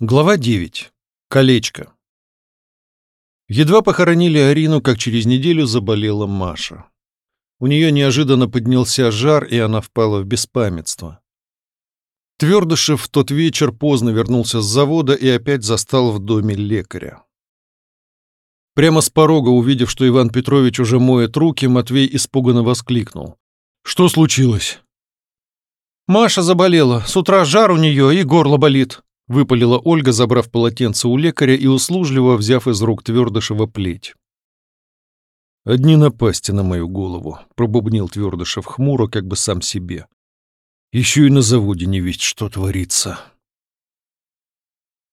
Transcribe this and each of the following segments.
Глава 9. Колечко. Едва похоронили Арину, как через неделю заболела Маша. У нее неожиданно поднялся жар, и она впала в беспамятство. Твердышев в тот вечер поздно вернулся с завода и опять застал в доме лекаря. Прямо с порога, увидев, что Иван Петрович уже моет руки, Матвей испуганно воскликнул. «Что случилось?» «Маша заболела. С утра жар у нее и горло болит», — выпалила Ольга, забрав полотенце у лекаря и услужливо взяв из рук Твердышева плеть. «Одни напасти на мою голову», — пробубнил Твердышев хмуро, как бы сам себе. «Еще и на заводе не весть, что творится».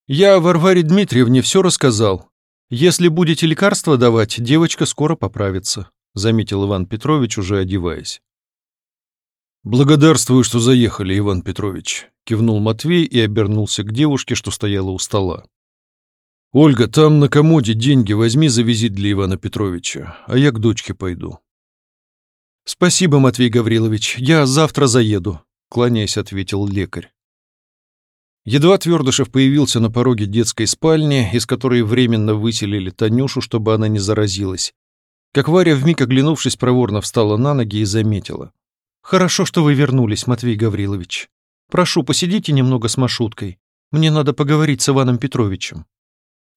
«Я Варваре Дмитриевне все рассказал. Если будете лекарства давать, девочка скоро поправится», — заметил Иван Петрович, уже одеваясь. «Благодарствую, что заехали, Иван Петрович», — кивнул Матвей и обернулся к девушке, что стояла у стола. «Ольга, там на комоде деньги возьми за визит для Ивана Петровича, а я к дочке пойду». «Спасибо, Матвей Гаврилович, я завтра заеду», — кланяясь, ответил лекарь. Едва Твердышев появился на пороге детской спальни, из которой временно выселили Танюшу, чтобы она не заразилась, как Варя, вмиг оглянувшись, проворно встала на ноги и заметила. «Хорошо, что вы вернулись, Матвей Гаврилович. Прошу, посидите немного с Машуткой. Мне надо поговорить с Иваном Петровичем».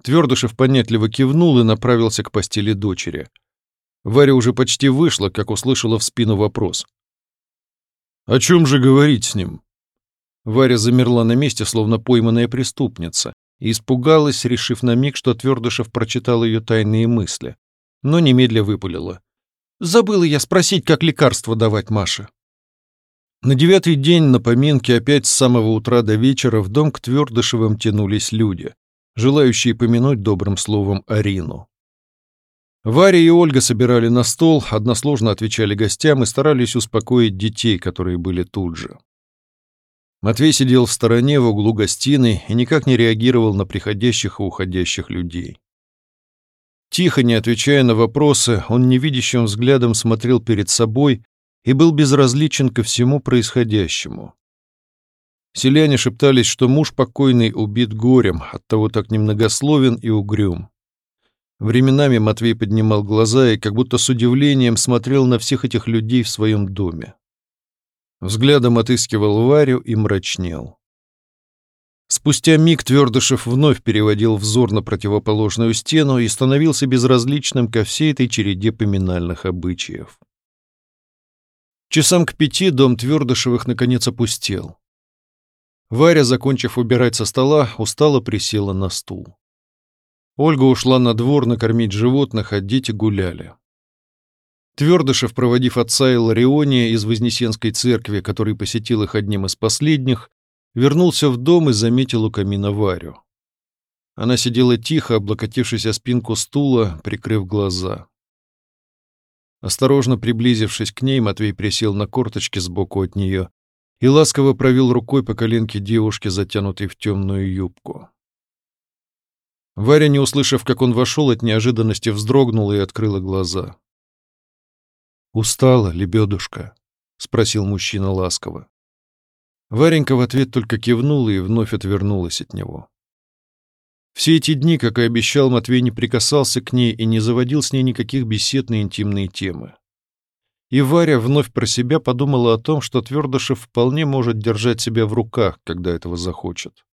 Твердышев понятливо кивнул и направился к постели дочери. Варя уже почти вышла, как услышала в спину вопрос. «О чем же говорить с ним?» Варя замерла на месте, словно пойманная преступница, и испугалась, решив на миг, что Твердышев прочитал ее тайные мысли, но немедля выпалила. «Забыла я спросить, как лекарство давать Маше». На девятый день на поминке опять с самого утра до вечера в дом к Твердышевым тянулись люди, желающие помянуть добрым словом Арину. Варя и Ольга собирали на стол, односложно отвечали гостям и старались успокоить детей, которые были тут же. Матвей сидел в стороне в углу гостиной и никак не реагировал на приходящих и уходящих людей. Тихо, не отвечая на вопросы, он невидящим взглядом смотрел перед собой и был безразличен ко всему происходящему. Селяне шептались, что муж покойный убит горем, оттого так немногословен и угрюм. Временами Матвей поднимал глаза и как будто с удивлением смотрел на всех этих людей в своем доме. Взглядом отыскивал Варю и мрачнел. Спустя миг Твердышев вновь переводил взор на противоположную стену и становился безразличным ко всей этой череде поминальных обычаев. Часам к пяти дом Твердышевых наконец опустел. Варя, закончив убирать со стола, устало присела на стул. Ольга ушла на двор накормить животных, а дети гуляли. Твердышев, проводив отца Илариония из Вознесенской церкви, который посетил их одним из последних, вернулся в дом и заметил у камина Варю. Она сидела тихо, облокотившись о спинку стула, прикрыв глаза. Осторожно приблизившись к ней, Матвей присел на корточки сбоку от нее и ласково провел рукой по коленке девушки, затянутой в темную юбку. Варя, не услышав, как он вошел, от неожиданности вздрогнула и открыла глаза. «Устала, лебедушка?» — спросил мужчина ласково. Варенька в ответ только кивнула и вновь отвернулась от него. Все эти дни, как и обещал, Матвей не прикасался к ней и не заводил с ней никаких бесед на интимные темы. И Варя вновь про себя подумала о том, что Твердышев вполне может держать себя в руках, когда этого захочет.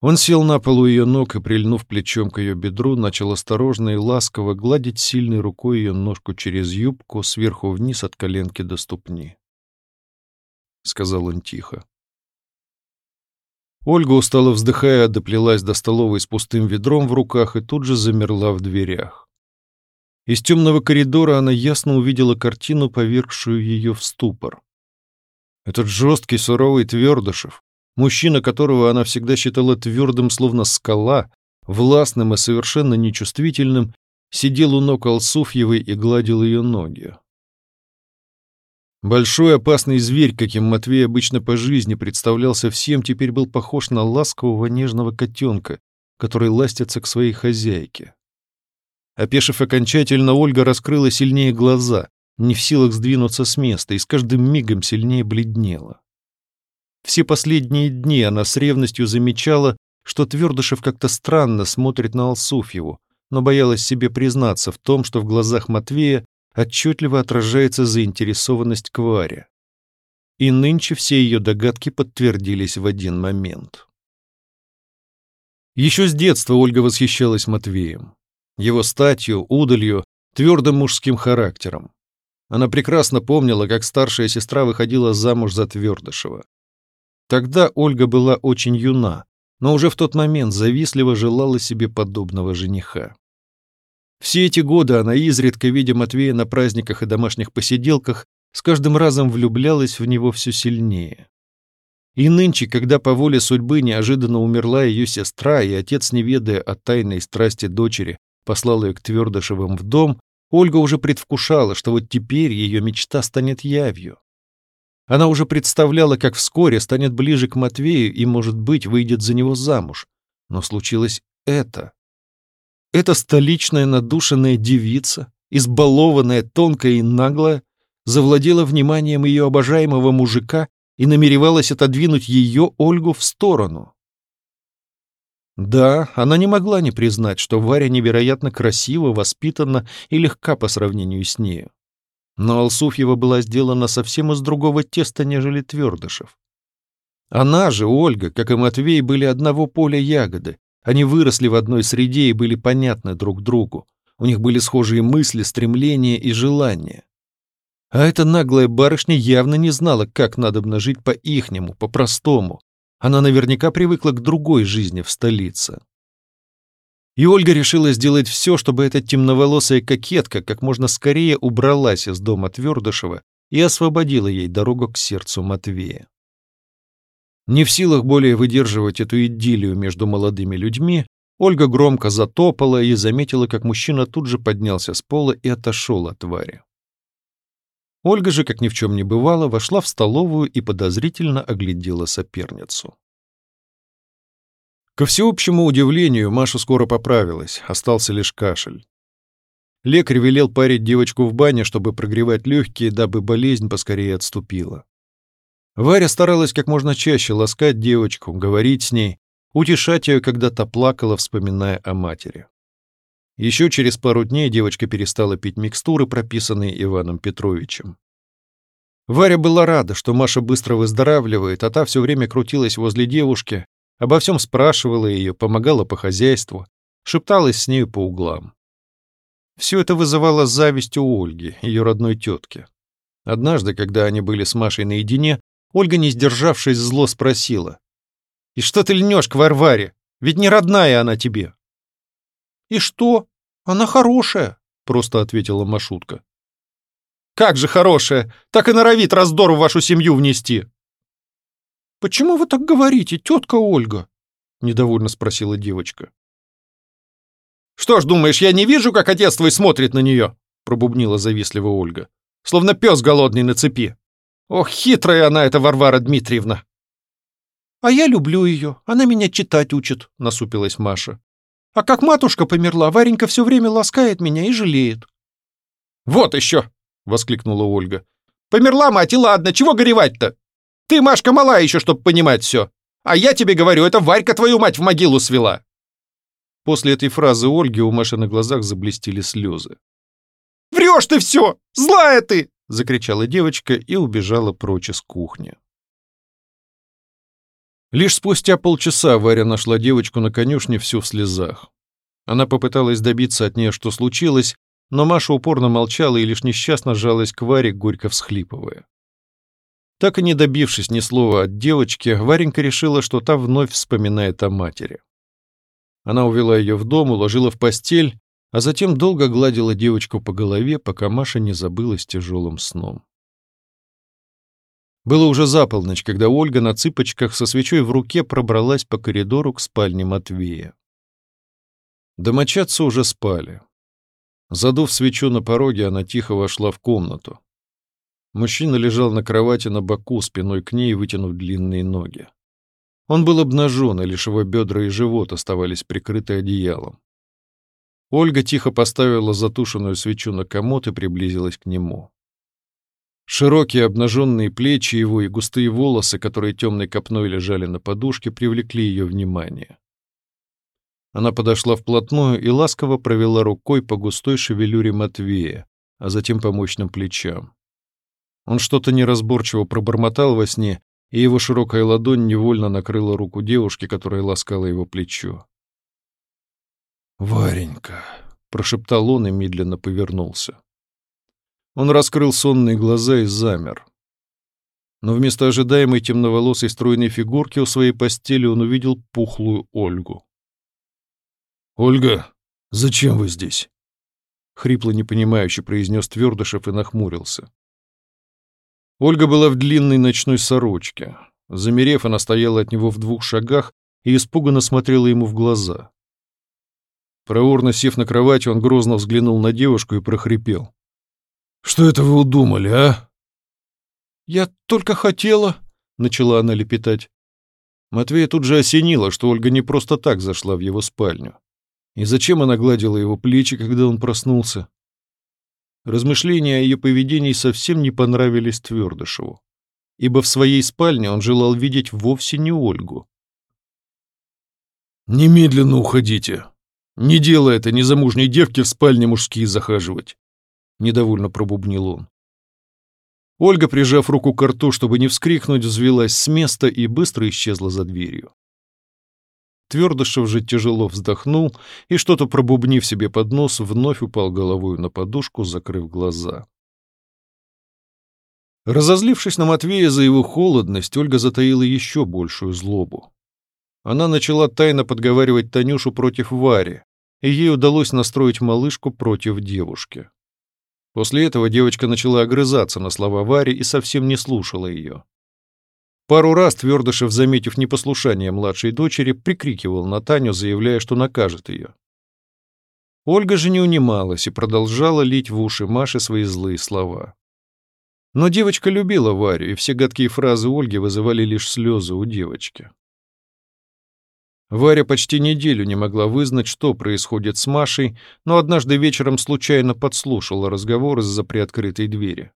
Он сел на полу ее ног и, прильнув плечом к ее бедру, начал осторожно и ласково гладить сильной рукой ее ножку через юбку сверху вниз от коленки до ступни. — сказал он тихо. Ольга, устало вздыхая, доплелась до столовой с пустым ведром в руках и тут же замерла в дверях. Из темного коридора она ясно увидела картину, повергшую ее в ступор. Этот жесткий, суровый Твердышев, мужчина, которого она всегда считала твердым, словно скала, властным и совершенно нечувствительным, сидел у ног Алсуфьевой и гладил ее ноги. Большой опасный зверь, каким Матвей обычно по жизни представлялся всем, теперь был похож на ласкового нежного котенка, который ластится к своей хозяйке. Опешив окончательно, Ольга раскрыла сильнее глаза, не в силах сдвинуться с места, и с каждым мигом сильнее бледнела. Все последние дни она с ревностью замечала, что Твердышев как-то странно смотрит на Алсуфьеву, но боялась себе признаться в том, что в глазах Матвея отчетливо отражается заинтересованность к Варе. И нынче все ее догадки подтвердились в один момент. Еще с детства Ольга восхищалась Матвеем. Его статью, удалью, твердым мужским характером. Она прекрасно помнила, как старшая сестра выходила замуж за Твердышева. Тогда Ольга была очень юна, но уже в тот момент завистливо желала себе подобного жениха. Все эти годы она, изредка видя Матвея на праздниках и домашних посиделках, с каждым разом влюблялась в него все сильнее. И нынче, когда по воле судьбы неожиданно умерла ее сестра, и отец, не ведая о тайной страсти дочери, послал ее к Твердышевым в дом, Ольга уже предвкушала, что вот теперь ее мечта станет явью. Она уже представляла, как вскоре станет ближе к Матвею и, может быть, выйдет за него замуж. Но случилось это. Эта столичная надушенная девица, избалованная, тонкая и наглая, завладела вниманием ее обожаемого мужика и намеревалась отодвинуть ее, Ольгу, в сторону. Да, она не могла не признать, что Варя невероятно красива, воспитана и легка по сравнению с нею. Но Алсуфьева была сделана совсем из другого теста, нежели Твердышев. Она же, Ольга, как и Матвей, были одного поля ягоды, они выросли в одной среде и были понятны друг другу. У них были схожие мысли, стремления и желания. А эта наглая барышня явно не знала, как надо жить по-ихнему, по-простому. Она наверняка привыкла к другой жизни в столице. И Ольга решила сделать все, чтобы эта темноволосая кокетка как можно скорее убралась из дома Твердышева и освободила ей дорогу к сердцу Матвея. Не в силах более выдерживать эту идиллию между молодыми людьми, Ольга громко затопала и заметила, как мужчина тут же поднялся с пола и отошел от Вари. Ольга же, как ни в чем не бывало, вошла в столовую и подозрительно оглядела соперницу. Ко всеобщему удивлению, Маша скоро поправилась, остался лишь кашель. Лекарь велел парить девочку в бане, чтобы прогревать легкие, дабы болезнь поскорее отступила. Варя старалась как можно чаще ласкать девочку, говорить с ней, утешать ее, когда та плакала, вспоминая о матери. Еще через пару дней девочка перестала пить микстуры, прописанные Иваном Петровичем. Варя была рада, что Маша быстро выздоравливает, а та все время крутилась возле девушки, обо всем спрашивала ее, помогала по хозяйству, шепталась с нею по углам. Все это вызывало зависть у Ольги, ее родной тетки. Однажды, когда они были с Машей наедине, Ольга, не сдержавшись, зло спросила. «И что ты льнешь к Варваре? Ведь не родная она тебе». «И что? Она хорошая», — просто ответила Машутка. «Как же хорошая! Так и норовит раздор в вашу семью внести!» «Почему вы так говорите, тетка Ольга?» — недовольно спросила девочка. «Что ж, думаешь, я не вижу, как отец твой смотрит на нее?» — пробубнила завистливо Ольга. «Словно пес голодный на цепи. Ох, хитрая она, эта Варвара Дмитриевна!» «А я люблю ее, она меня читать учит», — насупилась Маша. «А как матушка померла, Варенька все время ласкает меня и жалеет». «Вот еще!» — воскликнула Ольга. «Померла мать, и ладно, чего горевать-то? Ты, Машка, мала еще, чтоб понимать все. А я тебе говорю, это Варька твою мать в могилу свела». После этой фразы Ольги у Маши на глазах заблестели слезы. «Врешь ты все! Злая ты!» Закричала девочка и убежала прочь из кухни. Лишь спустя полчаса Варя нашла девочку на конюшне всю в слезах. Она попыталась добиться от нее, что случилось, но Маша упорно молчала и лишь несчастно жалась к Варе, горько всхлипывая. Так и не добившись ни слова от девочки, Варенька решила, что та вновь вспоминает о матери. Она увела ее в дом, уложила в постель а затем долго гладила девочку по голове, пока Маша не забылась тяжелым сном. Было уже за полночь, когда Ольга на цыпочках со свечой в руке пробралась по коридору к спальне Матвея. Домочадцы уже спали. Задув свечу на пороге, она тихо вошла в комнату. Мужчина лежал на кровати на боку, спиной к ней, вытянув длинные ноги. Он был обнажен, и лишь его бедра и живот оставались прикрыты одеялом. Ольга тихо поставила затушенную свечу на комод и приблизилась к нему. Широкие обнаженные плечи его и густые волосы, которые темной копной лежали на подушке, привлекли ее внимание. Она подошла вплотную и ласково провела рукой по густой шевелюре Матвея, а затем по мощным плечам. Он что-то неразборчиво пробормотал во сне, и его широкая ладонь невольно накрыла руку девушки, которая ласкала его плечо. «Варенька», — прошептал он и медленно повернулся. Он раскрыл сонные глаза и замер. Но вместо ожидаемой темноволосой стройной фигурки у своей постели он увидел пухлую Ольгу. «Ольга, зачем вы здесь?» Хрипло непонимающе произнес Твердышев и нахмурился. Ольга была в длинной ночной сорочке. Замерев, она стояла от него в двух шагах и испуганно смотрела ему в глаза. Проворно сев на кровати, он грозно взглянул на девушку и прохрипел. Что это вы удумали, а?» «Я только хотела...» — начала она лепетать. Матвея тут же осенило, что Ольга не просто так зашла в его спальню. И зачем она гладила его плечи, когда он проснулся? Размышления о ее поведении совсем не понравились Твердышеву, ибо в своей спальне он желал видеть вовсе не Ольгу. «Немедленно уходите. Не дело это незамужней девке в спальне мужские захаживать недовольно пробубнил он. Ольга, прижав руку к рту, чтобы не вскрикнуть, взвелась с места и быстро исчезла за дверью. Твердышев же тяжело вздохнул и, что-то пробубнив себе под нос, вновь упал головой на подушку, закрыв глаза. Разозлившись на Матвея за его холодность, Ольга затаила еще большую злобу. Она начала тайно подговаривать Танюшу против Вари, и ей удалось настроить малышку против девушки. После этого девочка начала огрызаться на слова Вари и совсем не слушала ее. Пару раз Твердышев, заметив непослушание младшей дочери, прикрикивал на Таню, заявляя, что накажет ее. Ольга же не унималась и продолжала лить в уши Маши свои злые слова. Но девочка любила Варю, и все гадкие фразы Ольги вызывали лишь слезы у девочки. Варя почти неделю не могла вызнать, что происходит с Машей, но однажды вечером случайно подслушала разговор из-за приоткрытой двери.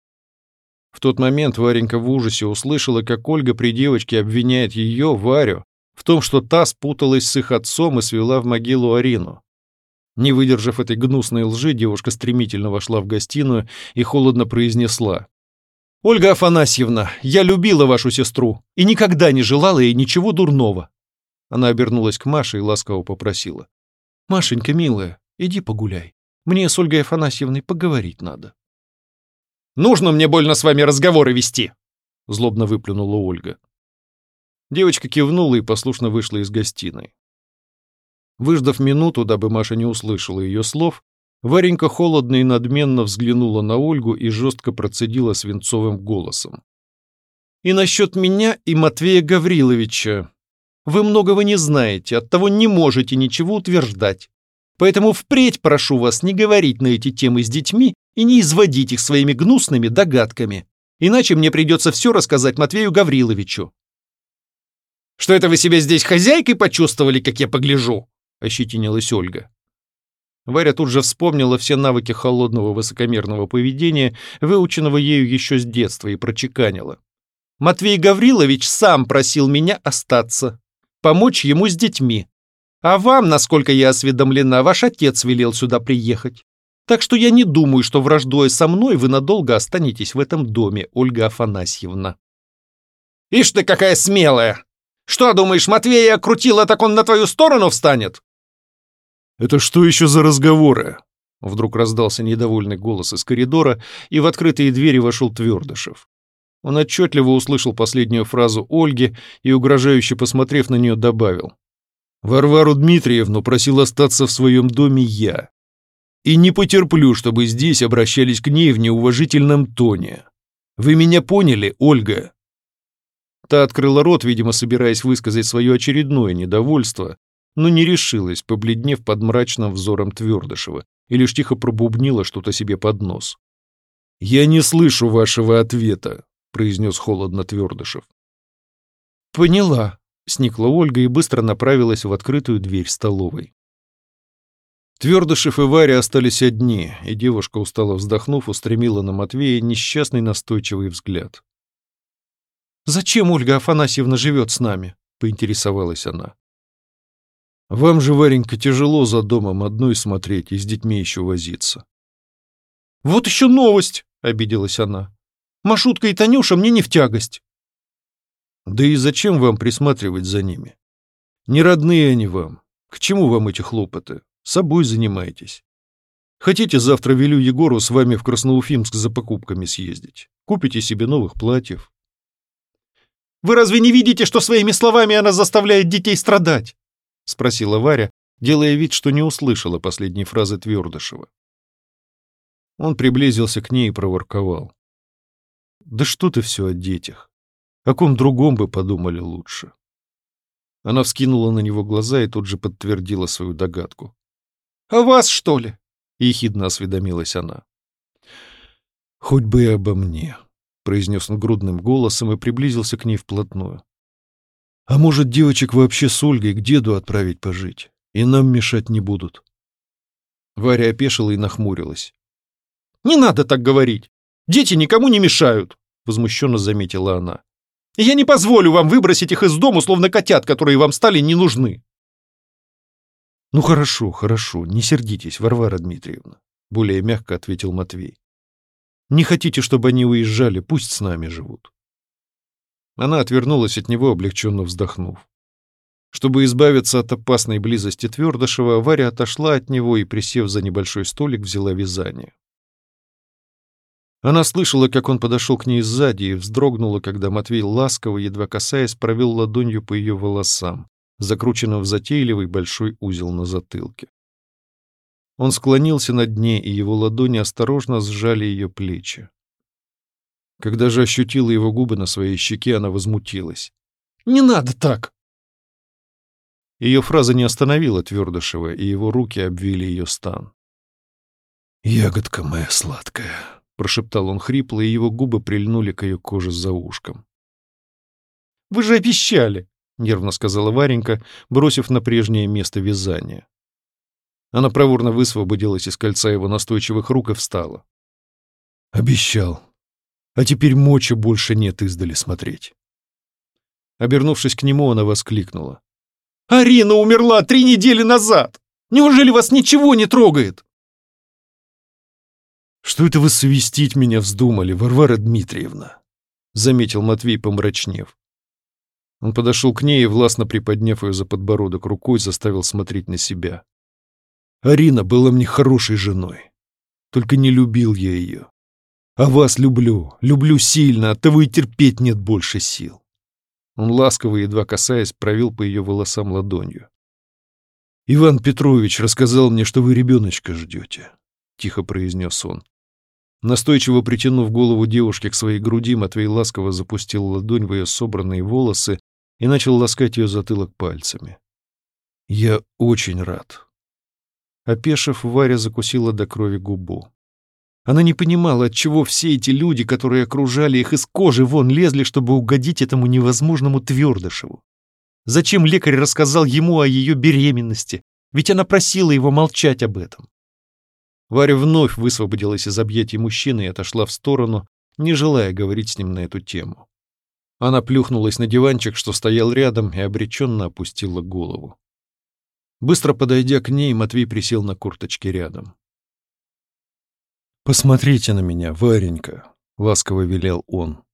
В тот момент Варенька в ужасе услышала, как Ольга при девочке обвиняет ее, Варю, в том, что та спуталась с их отцом и свела в могилу Арину. Не выдержав этой гнусной лжи, девушка стремительно вошла в гостиную и холодно произнесла. «Ольга Афанасьевна, я любила вашу сестру и никогда не желала ей ничего дурного. Она обернулась к Маше и ласково попросила. «Машенька, милая, иди погуляй. Мне с Ольгой Афанасьевной поговорить надо». «Нужно мне больно с вами разговоры вести!» Злобно выплюнула Ольга. Девочка кивнула и послушно вышла из гостиной. Выждав минуту, дабы Маша не услышала ее слов, Варенька холодно и надменно взглянула на Ольгу и жестко процедила свинцовым голосом. «И насчет меня и Матвея Гавриловича. Вы многого не знаете, оттого не можете ничего утверждать. Поэтому впредь прошу вас не говорить на эти темы с детьми и не изводить их своими гнусными догадками. Иначе мне придется все рассказать Матвею Гавриловичу. «Что это вы себя здесь хозяйкой почувствовали, как я погляжу?» — ощетинилась Ольга. Варя тут же вспомнила все навыки холодного высокомерного поведения, выученного ею еще с детства, и прочеканила. «Матвей Гаврилович сам просил меня остаться помочь ему с детьми. А вам, насколько я осведомлена, ваш отец велел сюда приехать. Так что я не думаю, что враждуя со мной вы надолго останетесь в этом доме, Ольга Афанасьевна. Ишь ты какая смелая! Что, думаешь, Матвея крутила, так он на твою сторону встанет? Это что еще за разговоры? Вдруг раздался недовольный голос из коридора, и в открытые двери вошел Твердышев. Он отчетливо услышал последнюю фразу Ольги и, угрожающе посмотрев на нее, добавил. «Варвару Дмитриевну просил остаться в своем доме я. И не потерплю, чтобы здесь обращались к ней в неуважительном тоне. Вы меня поняли, Ольга?» Та открыла рот, видимо, собираясь высказать свое очередное недовольство, но не решилась, побледнев под мрачным взором Твердышева, и лишь тихо пробубнила что-то себе под нос. «Я не слышу вашего ответа», — произнес холодно Твердышев. «Поняла», — сникла Ольга и быстро направилась в открытую дверь столовой. Твердышев и Варя остались одни, и девушка, устало вздохнув, устремила на Матвея несчастный настойчивый взгляд. «Зачем Ольга Афанасьевна живет с нами?» — поинтересовалась она. «Вам же, Варенька, тяжело за домом одной смотреть и с детьми еще возиться». «Вот еще новость!» — обиделась она. «Машутка и Танюша мне не в тягость». «Да и зачем вам присматривать за ними? Не родные они вам. К чему вам эти хлопоты? Собой занимайтесь. Хотите, завтра велю Егору с вами в Красноуфимск за покупками съездить. Купите себе новых платьев, вы разве не видите, что своими словами она заставляет детей страдать?» — спросила Варя, делая вид, что не услышала последней фразы Твердышева. Он приблизился к ней и проворковал. «Да что ты все о детях? О ком другом бы подумали лучше». Она вскинула на него глаза и тут же подтвердила свою догадку. «А вас, что ли?» — ехидно осведомилась она. «Хоть бы и обо мне», — произнес он грудным голосом и приблизился к ней вплотную. «А может, девочек вообще с Ольгой к деду отправить пожить, и нам мешать не будут?» Варя опешила и нахмурилась. «Не надо так говорить! Дети никому не мешают!» — возмущенно заметила она. «Я не позволю вам выбросить их из дому, словно котят, которые вам стали не нужны!» «Ну хорошо, хорошо, не сердитесь, Варвара Дмитриевна», — более мягко ответил Матвей. Не хотите, чтобы они уезжали, пусть с нами живут. Она отвернулась от него, облегченно вздохнув. Чтобы избавиться от опасной близости Твердышева, Варя отошла от него и, присев за небольшой столик, взяла вязание. Она слышала, как он подошел к ней сзади и вздрогнула, когда Матвей ласково, едва касаясь, провел ладонью по ее волосам, закрученным в затейливый большой узел на затылке. Он склонился над ней, и его ладони осторожно сжали ее плечи. Когда же ощутила его губы на своей щеке, она возмутилась. «Не надо так!» Ее фраза не остановила Твердышева, и его руки обвили ее стан. «Ягодка моя сладкая», — прошептал он хрипло, и его губы прильнули к ее коже за ушком. «Вы же обещали!» — нервно сказала Варенька, бросив на прежнее место вязания. Она проворно высвободилась из кольца его настойчивых рук и встала. «Обещал. А теперь мочи больше нет издали смотреть». Обернувшись к нему, она воскликнула. «Арина умерла три недели назад! Неужели вас ничего не трогает?» «Что это вы совестить меня вздумали, Варвара Дмитриевна?» — заметил Матвей, помрачнев. Он подошел к ней и, властно приподняв ее за подбородок рукой, заставил смотреть на себя. Арина была мне хорошей женой. Только не любил я ее. А вас люблю, люблю сильно, оттого и терпеть нет больше сил. Он ласково, едва касаясь, провел по ее волосам ладонью. «Иван Петрович рассказал мне, что вы ребеночка ждете», — тихо произнес он. Настойчиво притянув голову девушки к своей груди, Матвей ласково запустил ладонь в ее собранные волосы и начал ласкать ее затылок пальцами. «Я очень рад, Опешив, Варя закусила до крови губу. Она не понимала, отчего все эти люди, которые окружали их из кожи вон, лезли, чтобы угодить этому невозможному Твердышеву. Зачем лекарь рассказал ему о ее беременности? Ведь она просила его молчать об этом. Варя вновь высвободилась из объятий мужчины и отошла в сторону, не желая говорить с ним на эту тему. Она плюхнулась на диванчик, что стоял рядом, и обреченно опустила голову. Быстро подойдя к ней, Матвей присел на курточке рядом. «Посмотрите на меня, Варенька», — ласково велел он.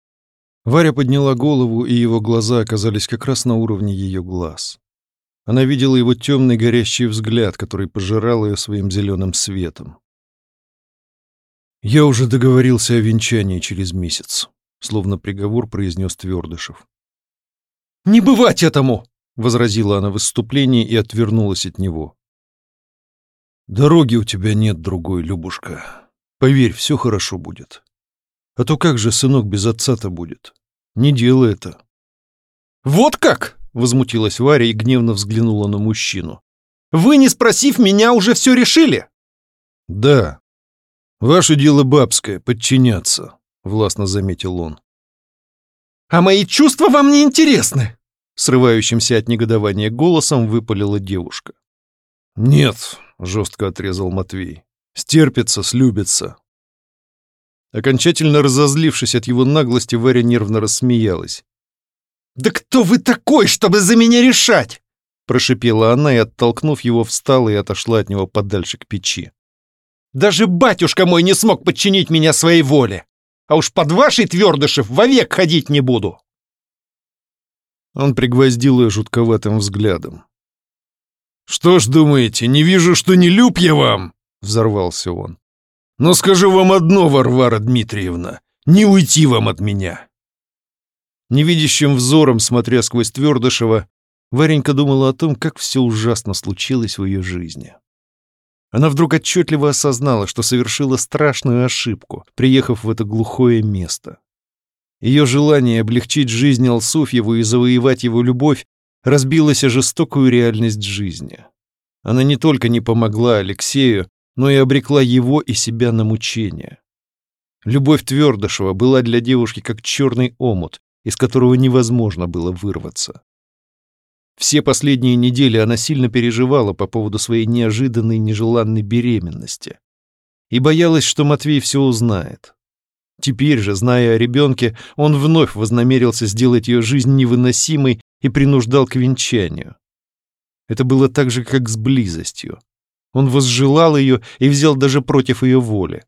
Варя подняла голову, и его глаза оказались как раз на уровне ее глаз. Она видела его темный горящий взгляд, который пожирал ее своим зеленым светом. «Я уже договорился о венчании через месяц», — словно приговор произнес Твердышев. «Не бывать этому!» — возразила она в выступлении и отвернулась от него. «Дороги у тебя нет другой, Любушка. Поверь, все хорошо будет. А то как же сынок без отца-то будет? Не делай это». «Вот как!» — возмутилась Варя и гневно взглянула на мужчину. «Вы, не спросив меня, уже все решили?» «Да. Ваше дело бабское — подчиняться», — властно заметил он. «А мои чувства вам не интересны!» Срывающимся от негодования голосом выпалила девушка. «Нет», — жестко отрезал Матвей. «Стерпится, слюбится». Окончательно разозлившись от его наглости, Варя нервно рассмеялась. «Да кто вы такой, чтобы за меня решать?» Прошипела она и, оттолкнув его, встала и отошла от него подальше к печи. «Даже батюшка мой не смог подчинить меня своей воле, а уж под вашей твердышев вовек ходить не буду!» Он пригвоздил ее жутковатым взглядом. «Что ж думаете, не вижу, что не люб я вам?» — взорвался он. «Но скажу вам одно, Варвара Дмитриевна, не уйти вам от меня!» Невидящим взором, смотря сквозь Твердышева, Варенька думала о том, как все ужасно случилось в ее жизни. Она вдруг отчетливо осознала, что совершила страшную ошибку, приехав в это глухое место. Ее желание облегчить жизнь Алсуфьеву и завоевать его любовь разбилось о жестокую реальность жизни. Она не только не помогла Алексею, но и обрекла его и себя на мучения. Любовь Твердышева была для девушки как черный омут, из которого невозможно было вырваться. Все последние недели она сильно переживала по поводу своей неожиданной нежеланной беременности и боялась, что Матвей все узнает. Теперь же, зная о ребенке, он вновь вознамерился сделать ее жизнь невыносимой и принуждал к венчанию. Это было так же, как с близостью. Он возжелал ее и взял даже против ее воли.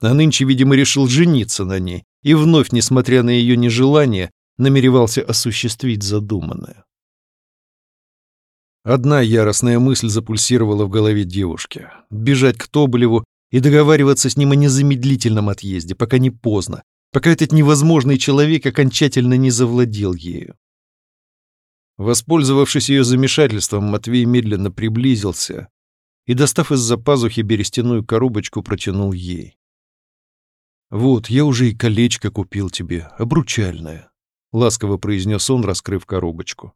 А нынче, видимо, решил жениться на ней и вновь, несмотря на ее нежелание, намеревался осуществить задуманное. Одна яростная мысль запульсировала в голове девушки — бежать к Тоболеву и договариваться с ним о незамедлительном отъезде, пока не поздно, пока этот невозможный человек окончательно не завладел ею. Воспользовавшись ее замешательством, Матвей медленно приблизился и, достав из-за пазухи берестяную коробочку, протянул ей. «Вот, я уже и колечко купил тебе, обручальное», — ласково произнес он, раскрыв коробочку.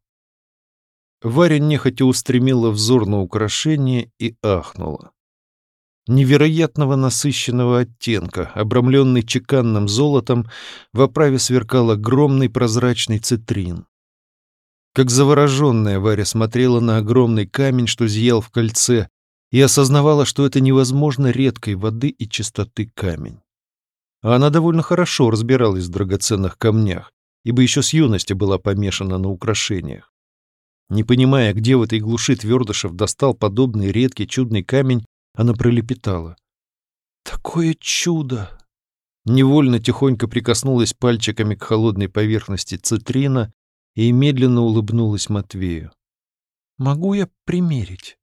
Варя нехотя устремила взор на украшение и ахнула. Невероятного насыщенного оттенка, обрамленный чеканным золотом, в оправе сверкал огромный прозрачный цитрин. Как завороженная Варя смотрела на огромный камень, что зиял в кольце, и осознавала, что это невозможно редкой воды и чистоты камень. А она довольно хорошо разбиралась в драгоценных камнях, ибо еще с юности была помешана на украшениях. Не понимая, где в этой глуши Твердышев достал подобный редкий чудный камень, она пролепетала. «Такое чудо!» Невольно тихонько прикоснулась пальчиками к холодной поверхности цитрина и медленно улыбнулась Матвею. «Могу я примерить?»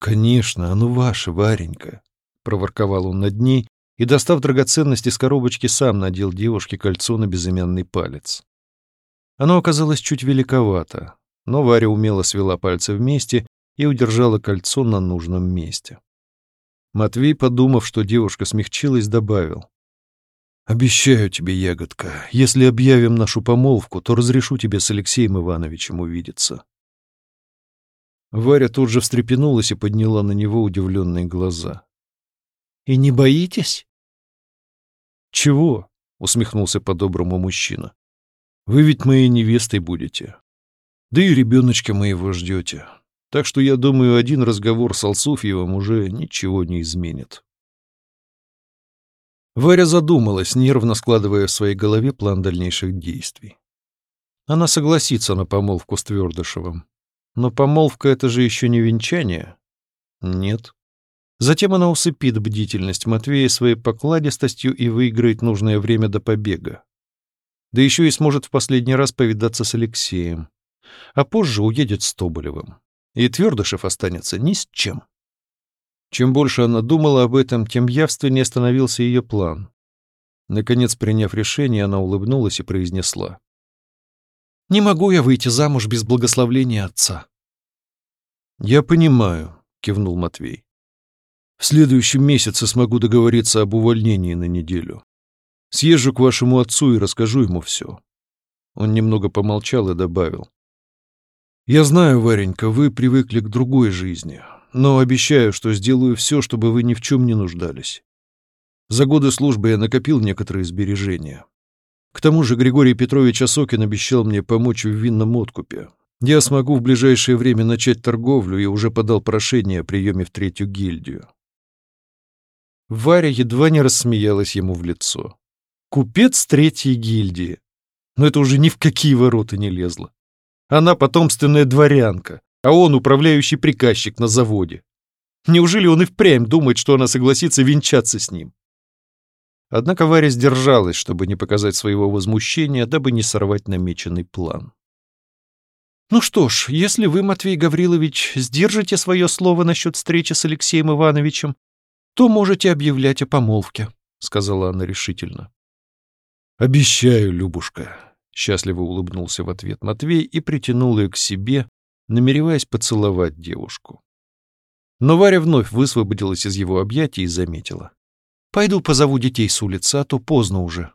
«Конечно, оно ваше, Варенька», — проворковал он над ней и, достав драгоценность из коробочки, сам надел девушке кольцо на безымянный палец. Оно оказалось чуть великовато, но Варя умело свела пальцы вместе и удержала кольцо на нужном месте. Матвей, подумав, что девушка смягчилась, добавил. «Обещаю тебе, ягодка, если объявим нашу помолвку, то разрешу тебе с Алексеем Ивановичем увидеться». Варя тут же встрепенулась и подняла на него удивленные глаза. «И не боитесь?» «Чего?» — усмехнулся по-доброму мужчина. «Вы ведь моей невестой будете. Да и ребеночка моего ждете. Так что, я думаю, один разговор с Алсуфьевым уже ничего не изменит. Варя задумалась, нервно складывая в своей голове план дальнейших действий. Она согласится на помолвку с Твердышевым. Но помолвка — это же еще не венчание. Нет. Затем она усыпит бдительность Матвея своей покладистостью и выиграет нужное время до побега. Да еще и сможет в последний раз повидаться с Алексеем а позже уедет с Тоболевым. И Твердышев останется ни с чем. Чем больше она думала об этом, тем явственнее становился ее план. Наконец, приняв решение, она улыбнулась и произнесла. «Не могу я выйти замуж без благословения отца». «Я понимаю», — кивнул Матвей. «В следующем месяце смогу договориться об увольнении на неделю. Съезжу к вашему отцу и расскажу ему все». Он немного помолчал и добавил. Я знаю, Варенька, вы привыкли к другой жизни, но обещаю, что сделаю все, чтобы вы ни в чем не нуждались. За годы службы я накопил некоторые сбережения. К тому же Григорий Петрович Осокин обещал мне помочь в винном откупе, Я смогу в ближайшее время начать торговлю и уже подал прошение о приеме в третью гильдию. Варя едва не рассмеялась ему в лицо. Купец третьей гильдии. Но это уже ни в какие ворота не лезло. Она потомственная дворянка, а он управляющий приказчик на заводе. Неужели он и впрямь думает, что она согласится венчаться с ним? Однако Варя сдержалась, чтобы не показать своего возмущения, дабы не сорвать намеченный план. «Ну что ж, если вы, Матвей Гаврилович, сдержите свое слово насчет встречи с Алексеем Ивановичем, то можете объявлять о помолвке», — сказала она решительно. «Обещаю, Любушка», — счастливо улыбнулся в ответ Матвей и притянул ее к себе, намереваясь поцеловать девушку. Но Варя вновь высвободилась из его объятий и заметила. «Пойду позову детей с улицы, а то поздно уже».